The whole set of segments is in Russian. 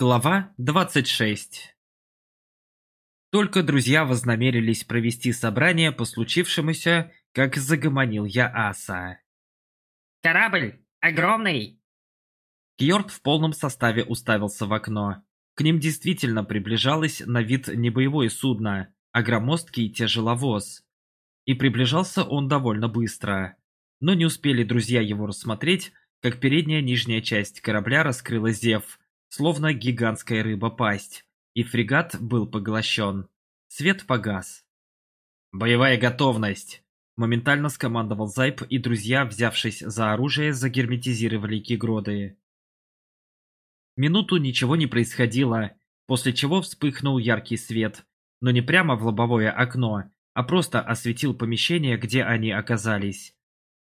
Глава 26 Только друзья вознамерились провести собрание по случившемуся, как загомонил я Аса. «Корабль! Огромный!» Кьорд в полном составе уставился в окно. К ним действительно приближалось на вид не боевое судно, а громоздкий тяжеловоз. И приближался он довольно быстро. Но не успели друзья его рассмотреть, как передняя нижняя часть корабля раскрыла зев – словно гигантская рыба пасть, и фрегат был поглощен. Свет погас. «Боевая готовность!» Моментально скомандовал Зайб, и друзья, взявшись за оружие, загерметизировали кигроды. Минуту ничего не происходило, после чего вспыхнул яркий свет, но не прямо в лобовое окно, а просто осветил помещение, где они оказались.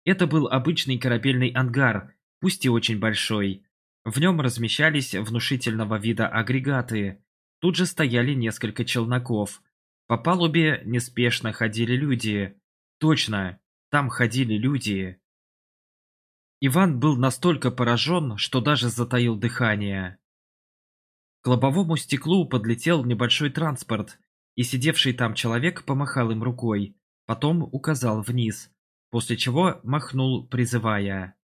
Это был обычный корабельный ангар, пусть и очень большой, в нем размещались внушительного вида агрегаты. Тут же стояли несколько челноков. По палубе неспешно ходили люди. Точно, там ходили люди. Иван был настолько поражен, что даже затаил дыхание. К лобовому стеклу подлетел небольшой транспорт, и сидевший там человек помахал им рукой, потом указал вниз, после чего махнул, призывая.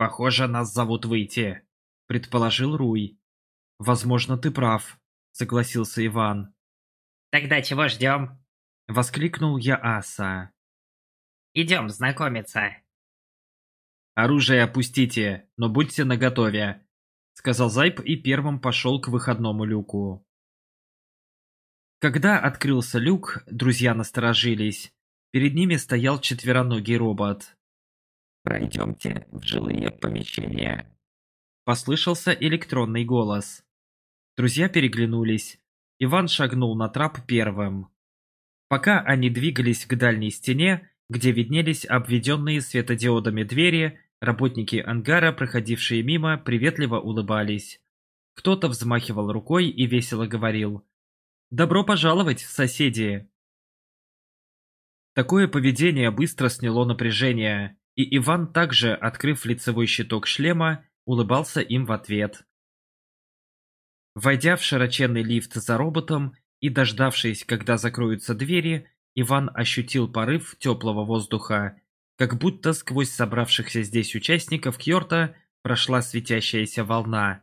«Похоже, нас зовут выйти», — предположил Руй. «Возможно, ты прав», — согласился Иван. «Тогда чего ждем?» — воскликнул я Аса. «Идем знакомиться». «Оружие опустите, но будьте наготове», — сказал Зайб и первым пошел к выходному люку. Когда открылся люк, друзья насторожились. Перед ними стоял четвероногий робот. Пройдемте в жилые помещения. Послышался электронный голос. Друзья переглянулись. Иван шагнул на трап первым. Пока они двигались к дальней стене, где виднелись обведенные светодиодами двери, работники ангара, проходившие мимо, приветливо улыбались. Кто-то взмахивал рукой и весело говорил «Добро пожаловать в соседи!». Такое поведение быстро сняло напряжение. И Иван также, открыв лицевой щиток шлема, улыбался им в ответ. Войдя в широченный лифт за роботом и дождавшись, когда закроются двери, Иван ощутил порыв теплого воздуха, как будто сквозь собравшихся здесь участников Кьорта прошла светящаяся волна.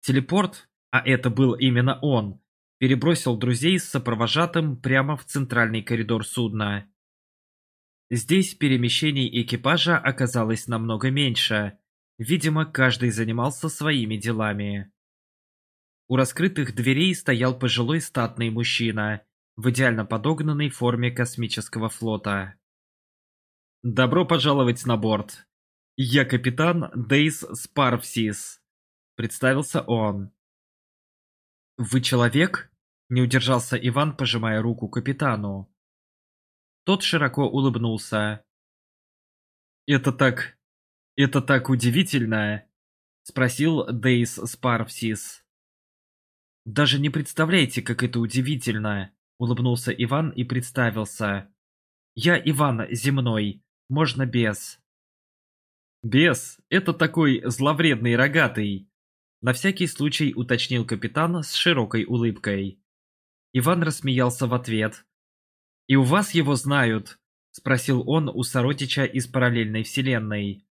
Телепорт, а это был именно он, перебросил друзей с сопровожатым прямо в центральный коридор судна. Здесь перемещений экипажа оказалось намного меньше. Видимо, каждый занимался своими делами. У раскрытых дверей стоял пожилой статный мужчина в идеально подогнанной форме космического флота. «Добро пожаловать на борт. Я капитан Дейс Спарвсис», — представился он. «Вы человек?» — не удержался Иван, пожимая руку капитану. Тот широко улыбнулся. «Это так... это так удивительно!» — спросил Дейс Спарвсис. «Даже не представляете, как это удивительно!» — улыбнулся Иван и представился. «Я Иван Земной. Можно без». Без? — это такой зловредный рогатый!» На всякий случай уточнил капитан с широкой улыбкой. Иван рассмеялся в ответ, «И у вас его знают?» — спросил он у Соротича из параллельной вселенной.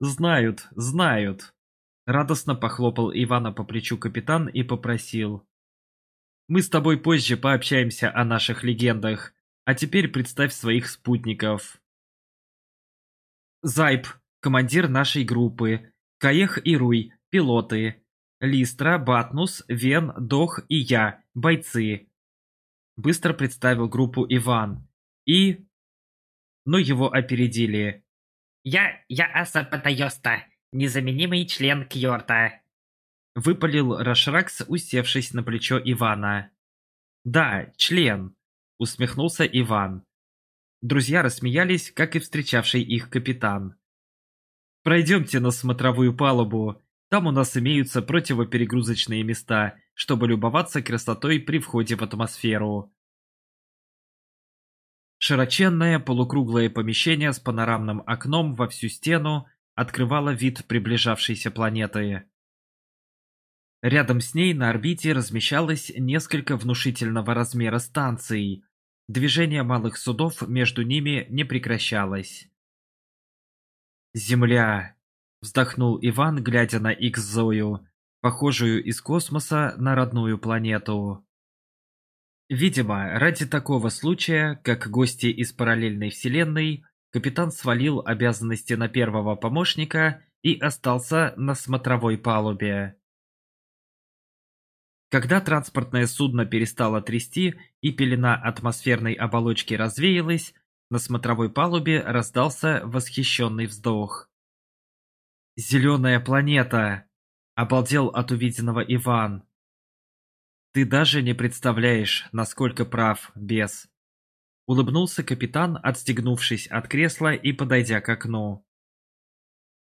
«Знают, знают!» Радостно похлопал Ивана по плечу капитан и попросил. «Мы с тобой позже пообщаемся о наших легендах, а теперь представь своих спутников». Зайб, командир нашей группы, Каех и Руй, пилоты, Листра, Батнус, Вен, Дох и я, бойцы, быстро представил группу Иван. И... Но его опередили. «Я... я Аса Патайоста, незаменимый член Кьорта», — выпалил Рашракс, усевшись на плечо Ивана. «Да, член», — усмехнулся Иван. Друзья рассмеялись, как и встречавший их капитан. «Пройдемте на смотровую палубу. Там у нас имеются противоперегрузочные места, чтобы любоваться красотой при входе в атмосферу. Широченное полукруглое помещение с панорамным окном во всю стену открывало вид приближавшейся планеты. Рядом с ней на орбите размещалось несколько внушительного размера станций. Движение малых судов между ними не прекращалось. «Земля!» – вздохнул Иван, глядя на Икс-Зою похожую из космоса на родную планету. Видимо, ради такого случая, как гости из параллельной вселенной, капитан свалил обязанности на первого помощника и остался на смотровой палубе. Когда транспортное судно перестало трясти и пелена атмосферной оболочки развеялась, на смотровой палубе раздался восхищенный вздох. «Зеленая планета!» — обалдел от увиденного Иван. «Ты даже не представляешь, насколько прав, бес!» Улыбнулся капитан, отстегнувшись от кресла и подойдя к окну.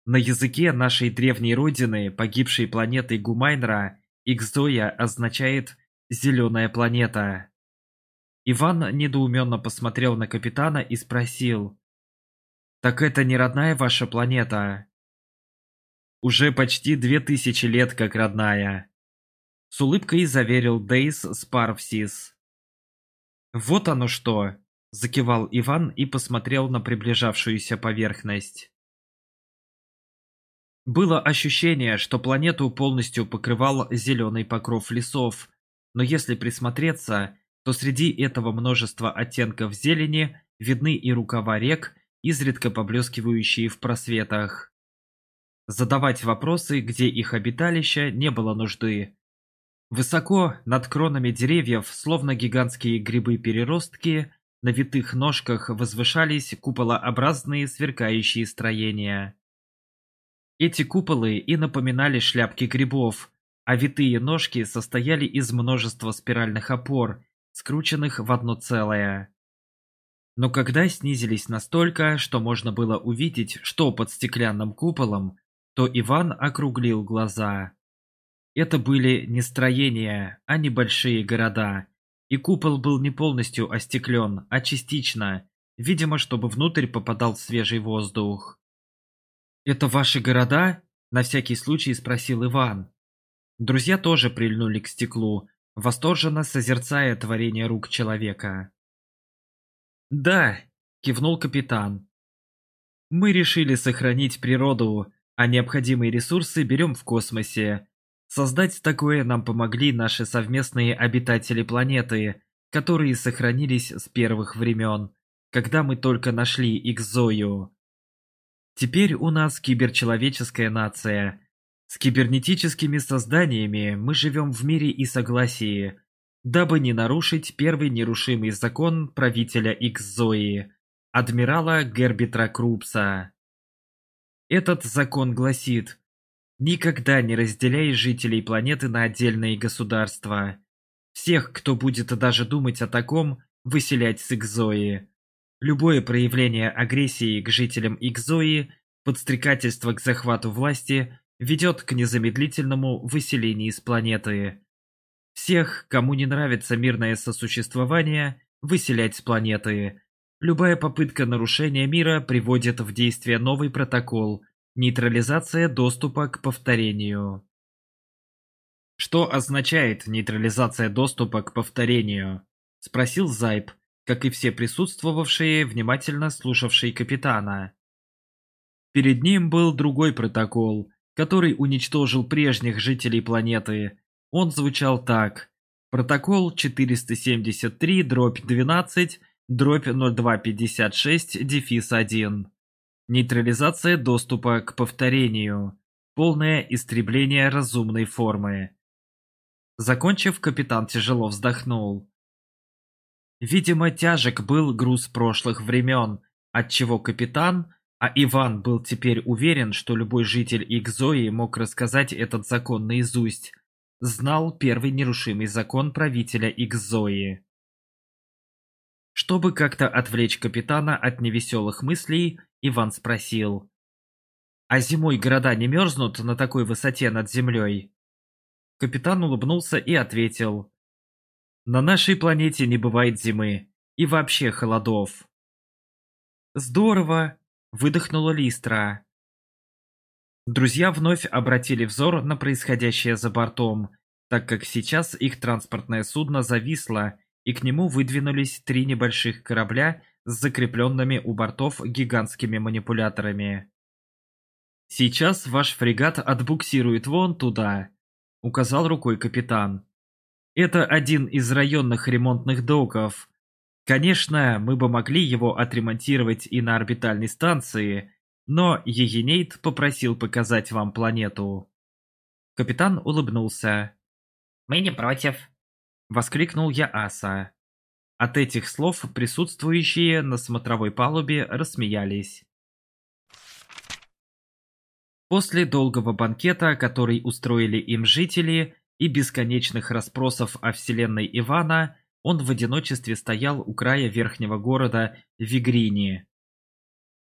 На языке нашей древней родины, погибшей планеты Гумайнра, Икзоя означает «зеленая планета». Иван недоуменно посмотрел на капитана и спросил. «Так это не родная ваша планета?» Уже почти две тысячи лет как родная. С улыбкой заверил Дейс Спарвсис. Вот оно что. Закивал Иван и посмотрел на приближавшуюся поверхность. Было ощущение, что планету полностью покрывал зеленый покров лесов, но если присмотреться, то среди этого множества оттенков зелени видны и рукава рек, изредка поблескивающие в просветах задавать вопросы, где их обиталище, не было нужды. Высоко, над кронами деревьев, словно гигантские грибы-переростки, на витых ножках возвышались куполообразные сверкающие строения. Эти куполы и напоминали шляпки грибов, а витые ножки состояли из множества спиральных опор, скрученных в одно целое. Но когда снизились настолько, что можно было увидеть, что под стеклянным куполом, то Иван округлил глаза. Это были не строения, а небольшие города, и купол был не полностью остеклен, а частично, видимо, чтобы внутрь попадал свежий воздух. «Это ваши города?» – на всякий случай спросил Иван. Друзья тоже прильнули к стеклу, восторженно созерцая творение рук человека. «Да», – кивнул капитан. «Мы решили сохранить природу, а необходимые ресурсы берем в космосе. Создать такое нам помогли наши совместные обитатели планеты, которые сохранились с первых времен, когда мы только нашли Икзою. Теперь у нас киберчеловеческая нация. С кибернетическими созданиями мы живем в мире и согласии, дабы не нарушить первый нерушимый закон правителя Икзои, адмирала Гербитра Крупса. Этот закон гласит «Никогда не разделяй жителей планеты на отдельные государства. Всех, кто будет даже думать о таком, выселять с Икзои. Любое проявление агрессии к жителям Икзои, подстрекательство к захвату власти ведет к незамедлительному выселению с планеты. Всех, кому не нравится мирное сосуществование, выселять с планеты. Любая попытка нарушения мира приводит в действие новый протокол «Нейтрализация доступа к повторению». «Что означает нейтрализация доступа к повторению?» – спросил Зайб, как и все присутствовавшие, внимательно слушавшие капитана. Перед ним был другой протокол, который уничтожил прежних жителей планеты. Он звучал так. Протокол 473 дробь 12 – дробь 0256, дефис 1. Нейтрализация доступа к повторению. Полное истребление разумной формы. Закончив, капитан тяжело вздохнул. Видимо, тяжек был груз прошлых времен, отчего капитан, а Иван был теперь уверен, что любой житель Икзои мог рассказать этот закон наизусть, знал первый нерушимый закон правителя Икзои. Чтобы как-то отвлечь капитана от невеселых мыслей, Иван спросил. «А зимой города не мерзнут на такой высоте над землей?» Капитан улыбнулся и ответил. «На нашей планете не бывает зимы и вообще холодов». «Здорово!» – выдохнула Листра. Друзья вновь обратили взор на происходящее за бортом, так как сейчас их транспортное судно зависло и к нему выдвинулись три небольших корабля с закрепленными у бортов гигантскими манипуляторами. «Сейчас ваш фрегат отбуксирует вон туда», — указал рукой капитан. «Это один из районных ремонтных доков. Конечно, мы бы могли его отремонтировать и на орбитальной станции, но Егенейт попросил показать вам планету». Капитан улыбнулся. «Мы не против», Воскликнул я Аса. От этих слов присутствующие на смотровой палубе рассмеялись. После долгого банкета, который устроили им жители, и бесконечных расспросов о вселенной Ивана, он в одиночестве стоял у края верхнего города Вигрини.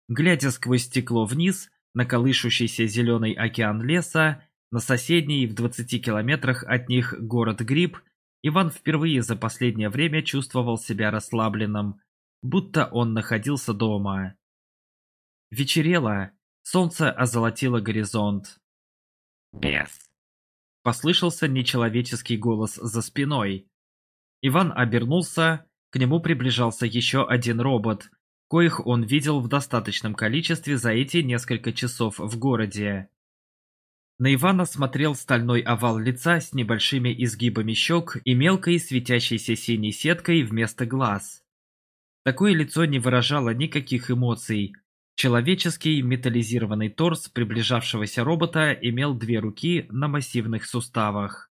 Глядя сквозь стекло вниз, на колышущийся зеленый океан леса, на соседний в 20 километрах от них город Гриб – Иван впервые за последнее время чувствовал себя расслабленным, будто он находился дома. Вечерело, солнце озолотило горизонт. «Бес!» – послышался нечеловеческий голос за спиной. Иван обернулся, к нему приближался еще один робот, коих он видел в достаточном количестве за эти несколько часов в городе. На Ивана смотрел стальной овал лица с небольшими изгибами щек и мелкой светящейся синей сеткой вместо глаз. Такое лицо не выражало никаких эмоций. Человеческий металлизированный торс приближавшегося робота имел две руки на массивных суставах.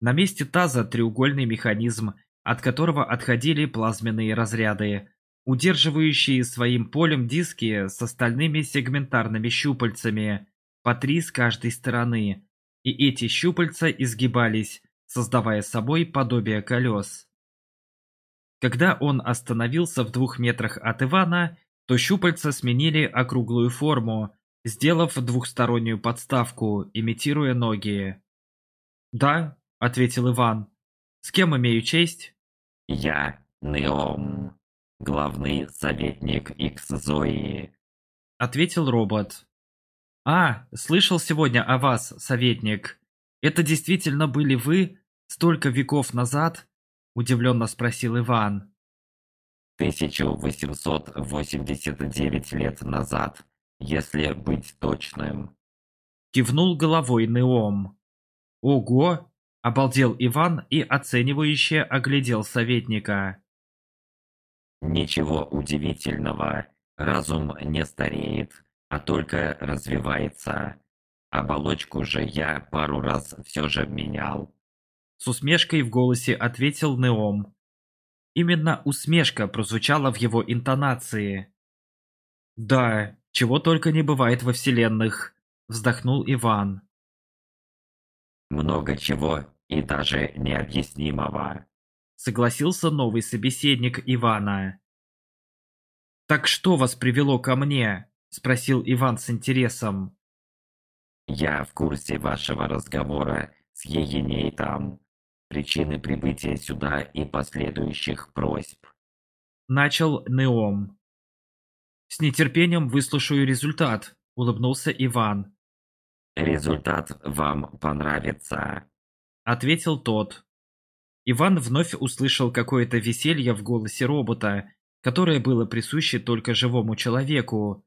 На месте таза треугольный механизм, от которого отходили плазменные разряды, удерживающие своим полем диски с остальными сегментарными щупальцами – по три с каждой стороны, и эти щупальца изгибались, создавая собой подобие колес. Когда он остановился в двух метрах от Ивана, то щупальца сменили округлую форму, сделав двухстороннюю подставку, имитируя ноги. «Да», — ответил Иван. «С кем имею честь?» «Я Неом, главный советник Икс-Зои», — ответил робот. «А, слышал сегодня о вас, советник. Это действительно были вы столько веков назад?» – удивленно спросил Иван. «1889 лет назад, если быть точным», – кивнул головой Неом. «Ого!» – обалдел Иван и оценивающе оглядел советника. «Ничего удивительного, разум не стареет» а только развивается. Оболочку же я пару раз все же менял. С усмешкой в голосе ответил Неом. Именно усмешка прозвучала в его интонации. «Да, чего только не бывает во вселенных», – вздохнул Иван. «Много чего и даже необъяснимого», – согласился новый собеседник Ивана. «Так что вас привело ко мне?» – спросил Иван с интересом. «Я в курсе вашего разговора с там. причины прибытия сюда и последующих просьб». Начал Неом. «С нетерпением выслушаю результат», – улыбнулся Иван. «Результат вам понравится», – ответил тот. Иван вновь услышал какое-то веселье в голосе робота, которое было присуще только живому человеку,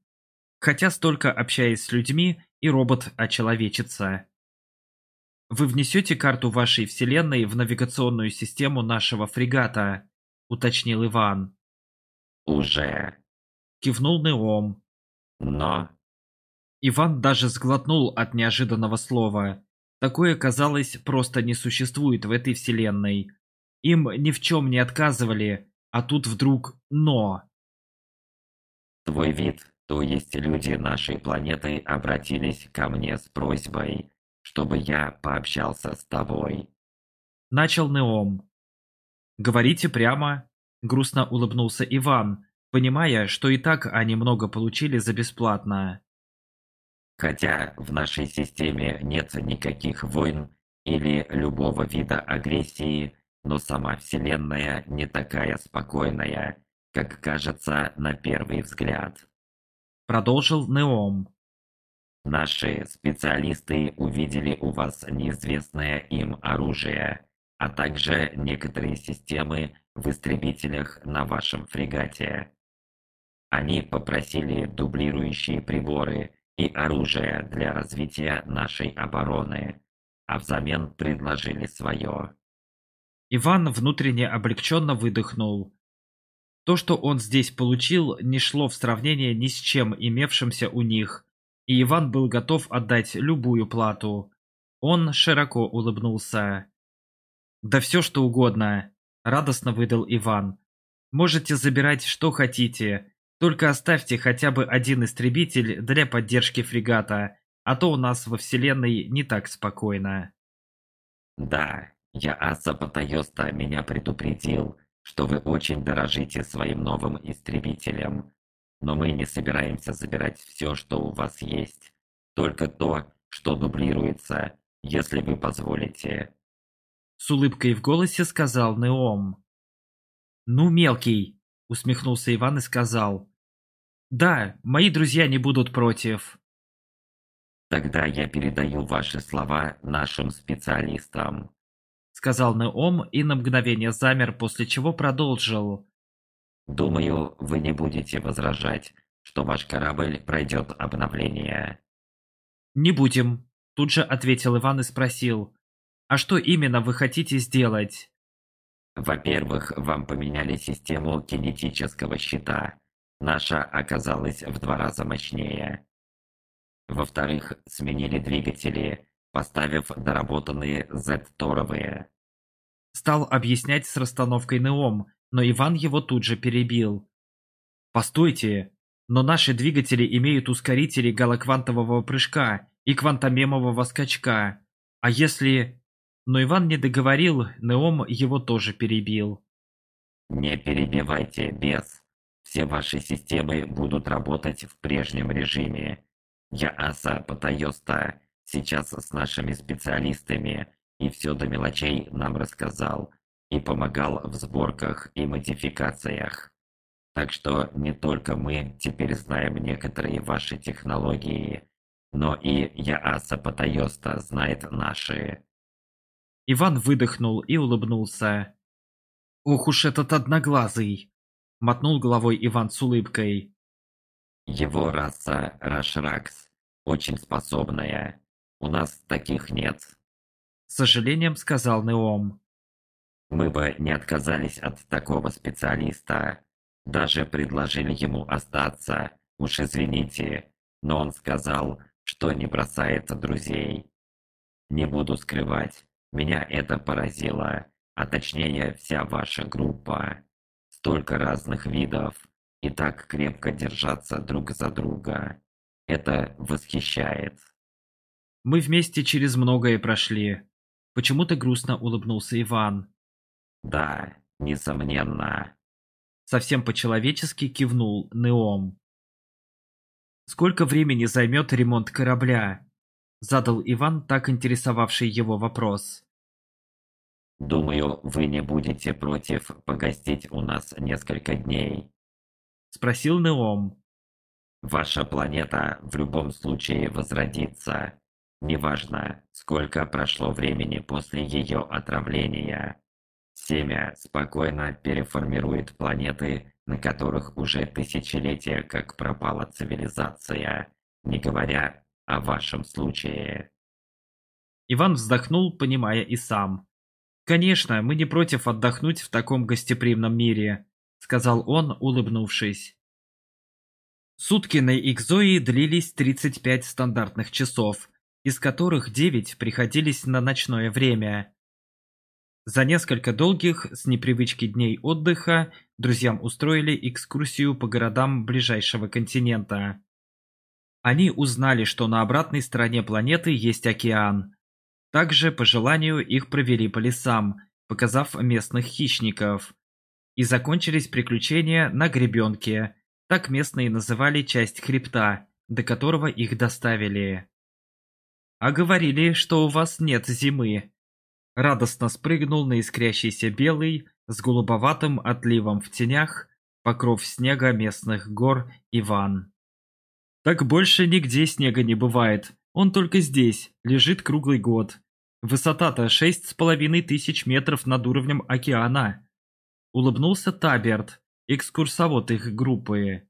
хотя столько общаясь с людьми, и робот очеловечится. Вы внесете карту вашей вселенной в навигационную систему нашего фрегата, уточнил Иван. Уже. Кивнул Неом. Но. Иван даже сглотнул от неожиданного слова. Такое, казалось, просто не существует в этой вселенной. Им ни в чем не отказывали, а тут вдруг «но». Твой вид то есть люди нашей планеты обратились ко мне с просьбой, чтобы я пообщался с тобой. Начал Неом. Говорите прямо, грустно улыбнулся Иван, понимая, что и так они много получили за бесплатно. Хотя в нашей системе нет никаких войн или любого вида агрессии, но сама Вселенная не такая спокойная, как кажется на первый взгляд продолжил Неом. Наши специалисты увидели у вас неизвестное им оружие, а также некоторые системы в истребителях на вашем фрегате. Они попросили дублирующие приборы и оружие для развития нашей обороны, а взамен предложили свое. Иван внутренне облегченно выдохнул. То, что он здесь получил, не шло в сравнение ни с чем имевшимся у них, и Иван был готов отдать любую плату. Он широко улыбнулся. «Да все, что угодно», — радостно выдал Иван. «Можете забирать, что хотите, только оставьте хотя бы один истребитель для поддержки фрегата, а то у нас во Вселенной не так спокойно». «Да, я Аса Патайоста меня предупредил», что вы очень дорожите своим новым истребителем, но мы не собираемся забирать все, что у вас есть, только то, что дублируется, если вы позволите. С улыбкой в голосе сказал Неом. «Ну, мелкий!» — усмехнулся Иван и сказал. «Да, мои друзья не будут против». Тогда я передаю ваши слова нашим специалистам. — сказал Неом и на мгновение замер, после чего продолжил. «Думаю, вы не будете возражать, что ваш корабль пройдет обновление». «Не будем», — тут же ответил Иван и спросил. «А что именно вы хотите сделать?» «Во-первых, вам поменяли систему кинетического щита. Наша оказалась в два раза мощнее. Во-вторых, сменили двигатели» поставив доработанные Z-торовые. Стал объяснять с расстановкой Неом, но Иван его тут же перебил. «Постойте, но наши двигатели имеют ускорители галоквантового прыжка и квантомемового скачка. А если...» Но Иван не договорил, Неом его тоже перебил. «Не перебивайте, бес. Все ваши системы будут работать в прежнем режиме. Я Аса Патайоста сейчас с нашими специалистами и все до мелочей нам рассказал и помогал в сборках и модификациях. Так что не только мы теперь знаем некоторые ваши технологии, но и Яаса Патайоста знает наши. Иван выдохнул и улыбнулся. «Ох уж этот одноглазый!» – мотнул головой Иван с улыбкой. «Его раса Рашракс, очень способная, у нас таких нет. С сожалением сказал Неом. Мы бы не отказались от такого специалиста. Даже предложили ему остаться. Уж извините, но он сказал, что не бросается друзей. Не буду скрывать, меня это поразило, а точнее вся ваша группа. Столько разных видов и так крепко держаться друг за друга. Это восхищает. Мы вместе через многое прошли. Почему-то грустно улыбнулся Иван. Да, несомненно. Совсем по-человечески кивнул Неом. Сколько времени займет ремонт корабля? Задал Иван так интересовавший его вопрос. Думаю, вы не будете против погостить у нас несколько дней. Спросил Неом. Ваша планета в любом случае возродится. Неважно, сколько прошло времени после ее отравления. Семя спокойно переформирует планеты, на которых уже тысячелетия как пропала цивилизация, не говоря о вашем случае. Иван вздохнул, понимая и сам. «Конечно, мы не против отдохнуть в таком гостеприимном мире», — сказал он, улыбнувшись. Сутки на Икзои длились 35 стандартных часов — из которых девять приходились на ночное время. За несколько долгих, с непривычки дней отдыха, друзьям устроили экскурсию по городам ближайшего континента. Они узнали, что на обратной стороне планеты есть океан. Также, по желанию, их провели по лесам, показав местных хищников. И закончились приключения на гребенке, так местные называли часть хребта, до которого их доставили. А говорили, что у вас нет зимы. Радостно спрыгнул на искрящийся белый с голубоватым отливом в тенях покров снега местных гор Иван. Так больше нигде снега не бывает. Он только здесь, лежит круглый год. Высота-то шесть с половиной тысяч метров над уровнем океана. Улыбнулся Таберт, экскурсовод их группы.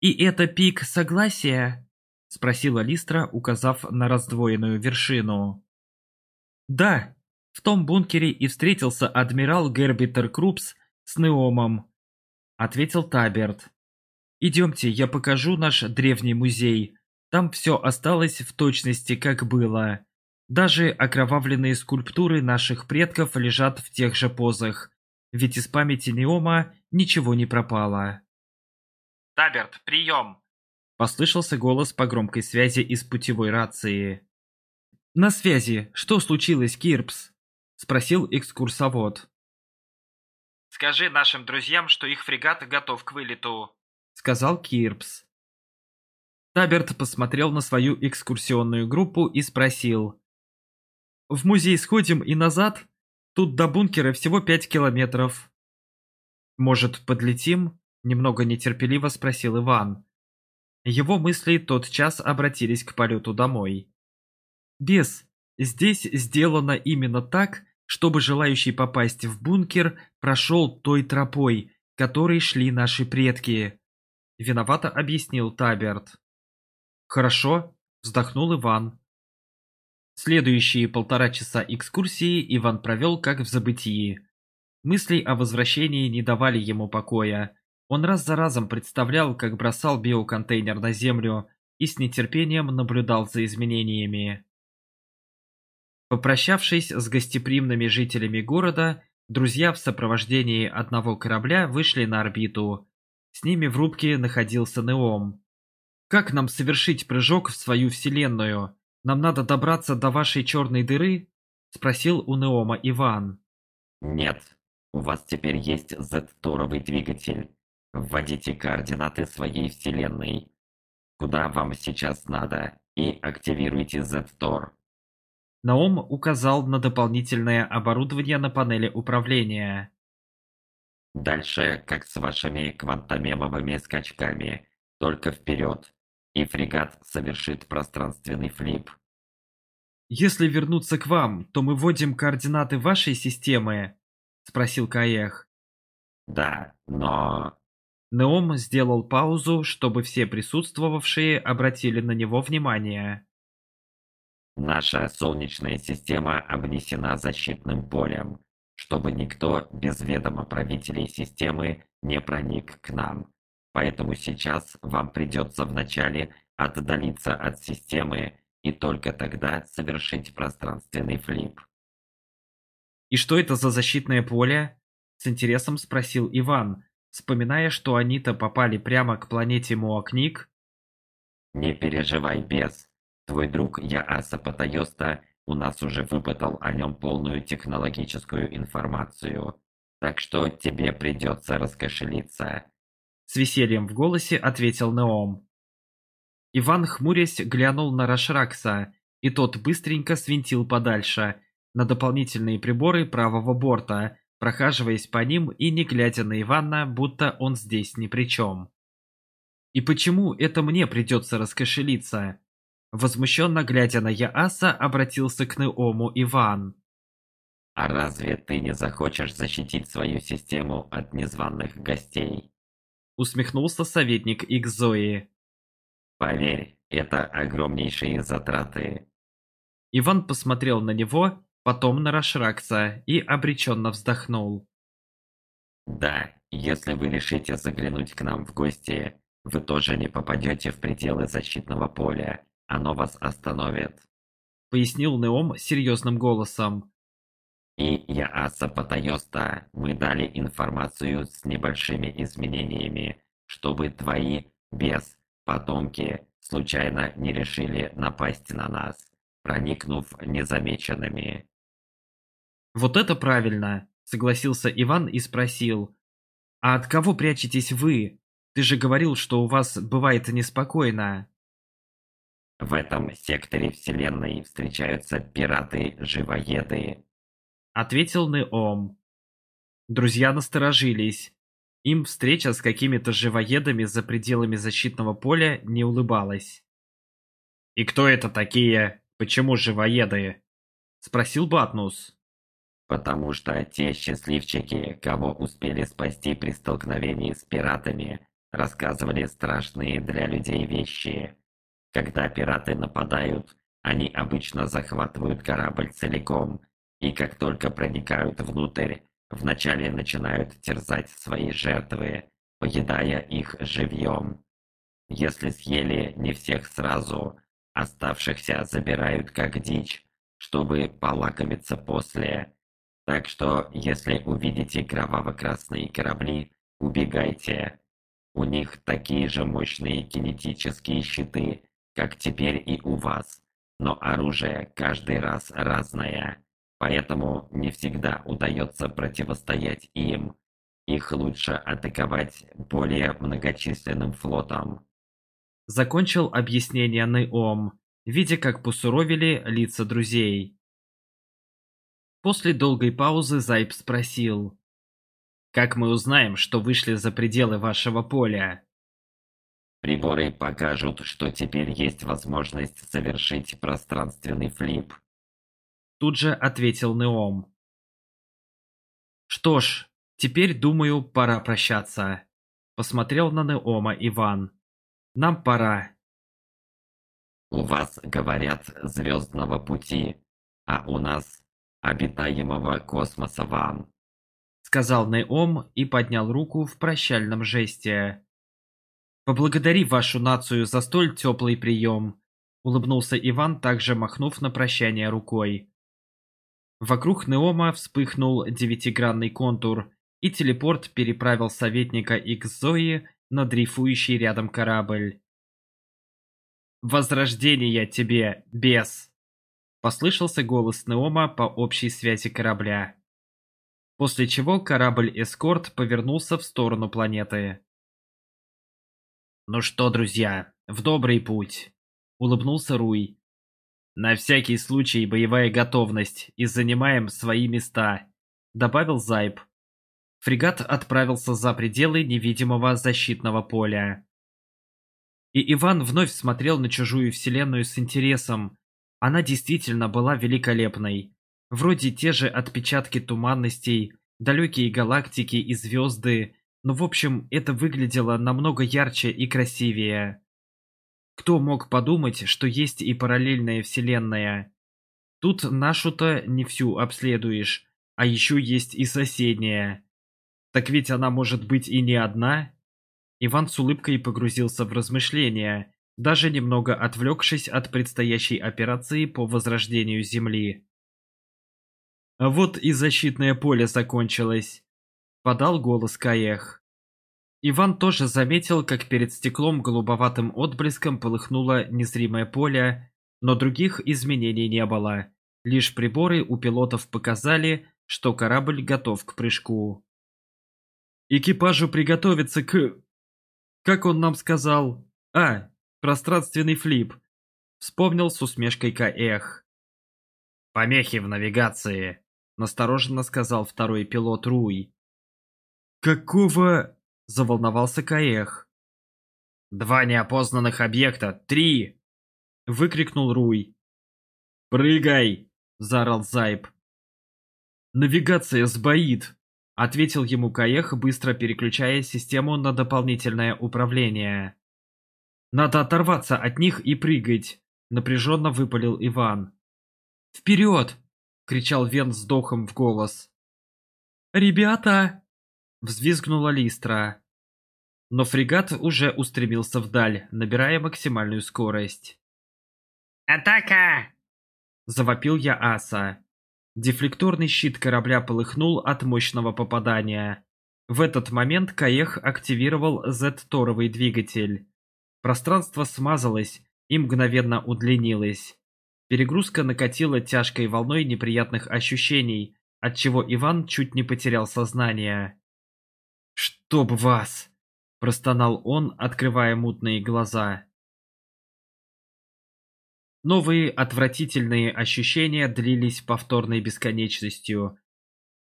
И это пик согласия? — спросила Листра, указав на раздвоенную вершину. «Да, в том бункере и встретился адмирал Гербитер Крупс с Неомом», — ответил Таберт. «Идемте, я покажу наш древний музей. Там все осталось в точности, как было. Даже окровавленные скульптуры наших предков лежат в тех же позах, ведь из памяти Неома ничего не пропало». «Таберт, прием!» Послышался голос по громкой связи из путевой рации. «На связи. Что случилось, Кирпс?» – спросил экскурсовод. «Скажи нашим друзьям, что их фрегат готов к вылету», – сказал Кирпс. Таберт посмотрел на свою экскурсионную группу и спросил. «В музей сходим и назад? Тут до бункера всего пять километров». «Может, подлетим?» – немного нетерпеливо спросил Иван. Его мысли тотчас обратились к полету домой. «Бес, здесь сделано именно так, чтобы желающий попасть в бункер прошел той тропой, которой шли наши предки», — виновато объяснил Таберт. «Хорошо», — вздохнул Иван. Следующие полтора часа экскурсии Иван провел как в забытии. Мысли о возвращении не давали ему покоя. Он раз за разом представлял, как бросал биоконтейнер на землю и с нетерпением наблюдал за изменениями. Попрощавшись с гостеприимными жителями города, друзья в сопровождении одного корабля вышли на орбиту. С ними в рубке находился Неом. «Как нам совершить прыжок в свою вселенную? Нам надо добраться до вашей черной дыры?» – спросил у Неома Иван. «Нет, у вас теперь есть Z-туровый двигатель. Вводите координаты своей вселенной, куда вам сейчас надо, и активируйте Z-Tor. Наум указал на дополнительное оборудование на панели управления. Дальше, как с вашими квантомемовыми скачками, только вперед, и фрегат совершит пространственный флип. «Если вернуться к вам, то мы вводим координаты вашей системы?» – спросил Каех. «Да, но...» Неом сделал паузу, чтобы все присутствовавшие обратили на него внимание. Наша Солнечная система обнесена защитным полем, чтобы никто без ведома правителей системы не проник к нам. Поэтому сейчас вам придется вначале отдалиться от системы и только тогда совершить пространственный флип. «И что это за защитное поле?» – с интересом спросил Иван, вспоминая, что они-то попали прямо к планете Муакник. «Не переживай, без. Твой друг Яаса Патайоста у нас уже выпытал о нем полную технологическую информацию, так что тебе придется раскошелиться». С весельем в голосе ответил Неом. Иван, хмурясь, глянул на Рашракса, и тот быстренько свинтил подальше, на дополнительные приборы правого борта, прохаживаясь по ним и не глядя на Ивана, будто он здесь ни при чем. «И почему это мне придется раскошелиться?» Возмущенно глядя на Яаса, обратился к Неому Иван. «А разве ты не захочешь защитить свою систему от незваных гостей?» Усмехнулся советник Икзои. «Поверь, это огромнейшие затраты». Иван посмотрел на него потом на Рашракса и обреченно вздохнул. «Да, если вы решите заглянуть к нам в гости, вы тоже не попадете в пределы защитного поля. Оно вас остановит», — пояснил Неом серьезным голосом. «И Яаса Патайоста мы дали информацию с небольшими изменениями, чтобы твои, без, потомки случайно не решили напасть на нас, проникнув незамеченными. «Вот это правильно!» — согласился Иван и спросил. «А от кого прячетесь вы? Ты же говорил, что у вас бывает неспокойно». В этом секторе вселенной встречаются пираты-живоеды. Ответил Неом. Друзья насторожились. Им встреча с какими-то живоедами за пределами защитного поля не улыбалась. «И кто это такие? Почему живоеды?» Спросил Батнус потому что те счастливчики, кого успели спасти при столкновении с пиратами, рассказывали страшные для людей вещи. Когда пираты нападают, они обычно захватывают корабль целиком, и как только проникают внутрь, вначале начинают терзать свои жертвы, поедая их живьем. Если съели не всех сразу, оставшихся забирают как дичь, чтобы полакомиться после. Так что, если увидите кроваво-красные корабли, убегайте. У них такие же мощные кинетические щиты, как теперь и у вас. Но оружие каждый раз разное, поэтому не всегда удается противостоять им. Их лучше атаковать более многочисленным флотом. Закончил объяснение Найом, видя, как посуровили лица друзей. После долгой паузы Зайб спросил. «Как мы узнаем, что вышли за пределы вашего поля?» «Приборы покажут, что теперь есть возможность совершить пространственный флип». Тут же ответил Неом. «Что ж, теперь, думаю, пора прощаться», — посмотрел на Неома Иван. «Нам пора». «У вас, говорят, звездного пути, а у нас обитаемого космоса вам», — сказал Нейом и поднял руку в прощальном жесте. «Поблагодари вашу нацию за столь теплый прием», — улыбнулся Иван, также махнув на прощание рукой. Вокруг Неома вспыхнул девятигранный контур, и телепорт переправил советника Икзои на дрейфующий рядом корабль. «Возрождение тебе, бес!» послышался голос Неома по общей связи корабля. После чего корабль-эскорт повернулся в сторону планеты. «Ну что, друзья, в добрый путь!» — улыбнулся Руй. «На всякий случай боевая готовность и занимаем свои места», — добавил Зайб. Фрегат отправился за пределы невидимого защитного поля. И Иван вновь смотрел на чужую вселенную с интересом, она действительно была великолепной. Вроде те же отпечатки туманностей, далекие галактики и звезды, но в общем это выглядело намного ярче и красивее. Кто мог подумать, что есть и параллельная вселенная? Тут нашу-то не всю обследуешь, а еще есть и соседняя. Так ведь она может быть и не одна? Иван с улыбкой погрузился в размышления, даже немного отвлекшись от предстоящей операции по возрождению Земли. А «Вот и защитное поле закончилось», — подал голос Каех. Иван тоже заметил, как перед стеклом голубоватым отблеском полыхнуло незримое поле, но других изменений не было. Лишь приборы у пилотов показали, что корабль готов к прыжку. «Экипажу приготовиться к...» «Как он нам сказал?» «А, пространственный флип. Вспомнил с усмешкой Каэх. «Помехи в навигации», — настороженно сказал второй пилот Руй. «Какого?» — заволновался Каэх. «Два неопознанных объекта! Три!» — выкрикнул Руй. «Прыгай!» — заорал Зайб. «Навигация сбоит!» — ответил ему Каех, быстро переключая систему на дополнительное управление. Надо оторваться от них и прыгать, напряженно выпалил Иван. Вперед! кричал Вен с дохом в голос. Ребята! взвизгнула Листра. Но фрегат уже устремился вдаль, набирая максимальную скорость. «Атака!» – завопил я аса. Дефлекторный щит корабля полыхнул от мощного попадания. В этот момент Каех активировал Z-торовый двигатель. Пространство смазалось и мгновенно удлинилось. Перегрузка накатила тяжкой волной неприятных ощущений, отчего Иван чуть не потерял сознание. «Чтоб вас!» – простонал он, открывая мутные глаза. Новые отвратительные ощущения длились повторной бесконечностью.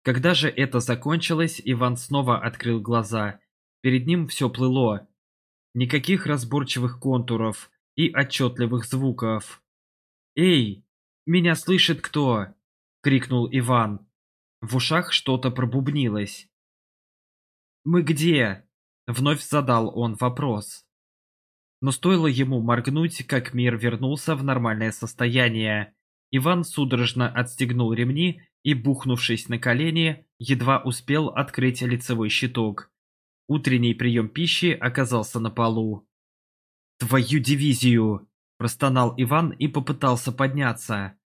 Когда же это закончилось, Иван снова открыл глаза. Перед ним все плыло, Никаких разборчивых контуров и отчетливых звуков. «Эй, меня слышит кто?» — крикнул Иван. В ушах что-то пробубнилось. «Мы где?» — вновь задал он вопрос. Но стоило ему моргнуть, как мир вернулся в нормальное состояние. Иван судорожно отстегнул ремни и, бухнувшись на колени, едва успел открыть лицевой щиток. Утренний прием пищи оказался на полу. «Твою дивизию!» – простонал Иван и попытался подняться.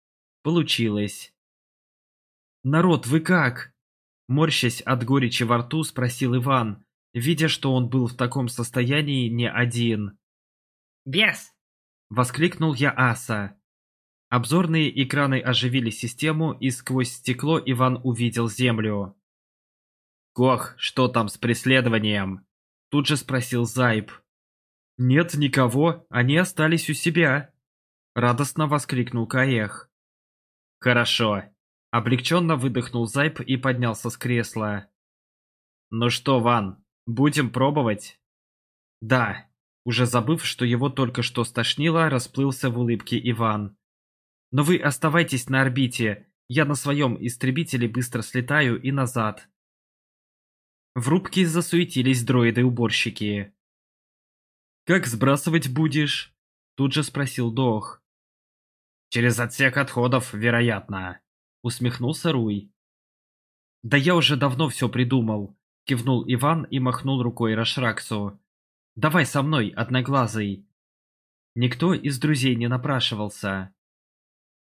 Получилось. «Народ, вы как?» – морщась от горечи во рту, спросил Иван, видя, что он был в таком состоянии не один. «Бес!» – воскликнул я Аса. Обзорные экраны оживили систему, и сквозь стекло Иван увидел землю. «Гох, что там с преследованием?» Тут же спросил Зайб. «Нет никого, они остались у себя», — радостно воскликнул Каех. «Хорошо», — облегченно выдохнул Зайб и поднялся с кресла. «Ну что, Ван, будем пробовать?» «Да», — уже забыв, что его только что стошнило, расплылся в улыбке Иван. «Но вы оставайтесь на орбите, я на своем истребителе быстро слетаю и назад». В рубке засуетились дроиды-уборщики. «Как сбрасывать будешь?» Тут же спросил Дох. «Через отсек отходов, вероятно», — усмехнулся Руй. «Да я уже давно все придумал», — кивнул Иван и махнул рукой Рашраксу. «Давай со мной, одноглазый». Никто из друзей не напрашивался.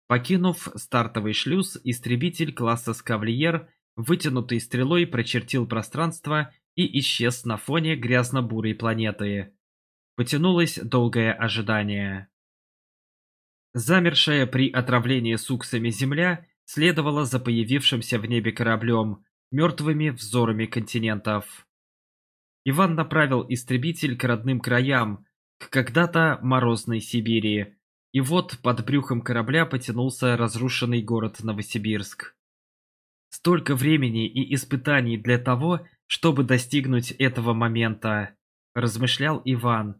Покинув стартовый шлюз, истребитель класса «Скавлиер» вытянутой стрелой прочертил пространство и исчез на фоне грязно-бурой планеты. Потянулось долгое ожидание. Замершая при отравлении суксами земля следовала за появившимся в небе кораблем, мертвыми взорами континентов. Иван направил истребитель к родным краям, к когда-то морозной Сибири. И вот под брюхом корабля потянулся разрушенный город Новосибирск. Столько времени и испытаний для того, чтобы достигнуть этого момента, размышлял Иван.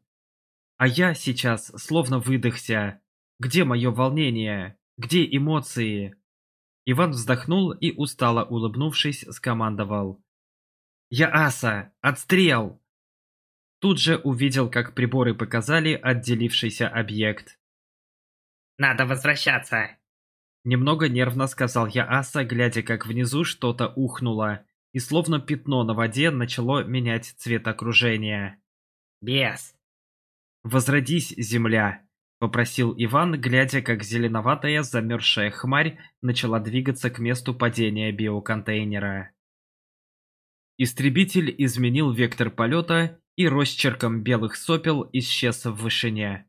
А я сейчас словно выдохся. Где мое волнение? Где эмоции? Иван вздохнул и, устало улыбнувшись, скомандовал. «Я аса! Отстрел!» Тут же увидел, как приборы показали отделившийся объект. «Надо возвращаться!» Немного нервно сказал я Аса, глядя, как внизу что-то ухнуло, и словно пятно на воде начало менять цвет окружения. «Бес!» «Возродись, земля!» — попросил Иван, глядя, как зеленоватая замерзшая хмарь начала двигаться к месту падения биоконтейнера. Истребитель изменил вектор полета и росчерком белых сопел исчез в вышине.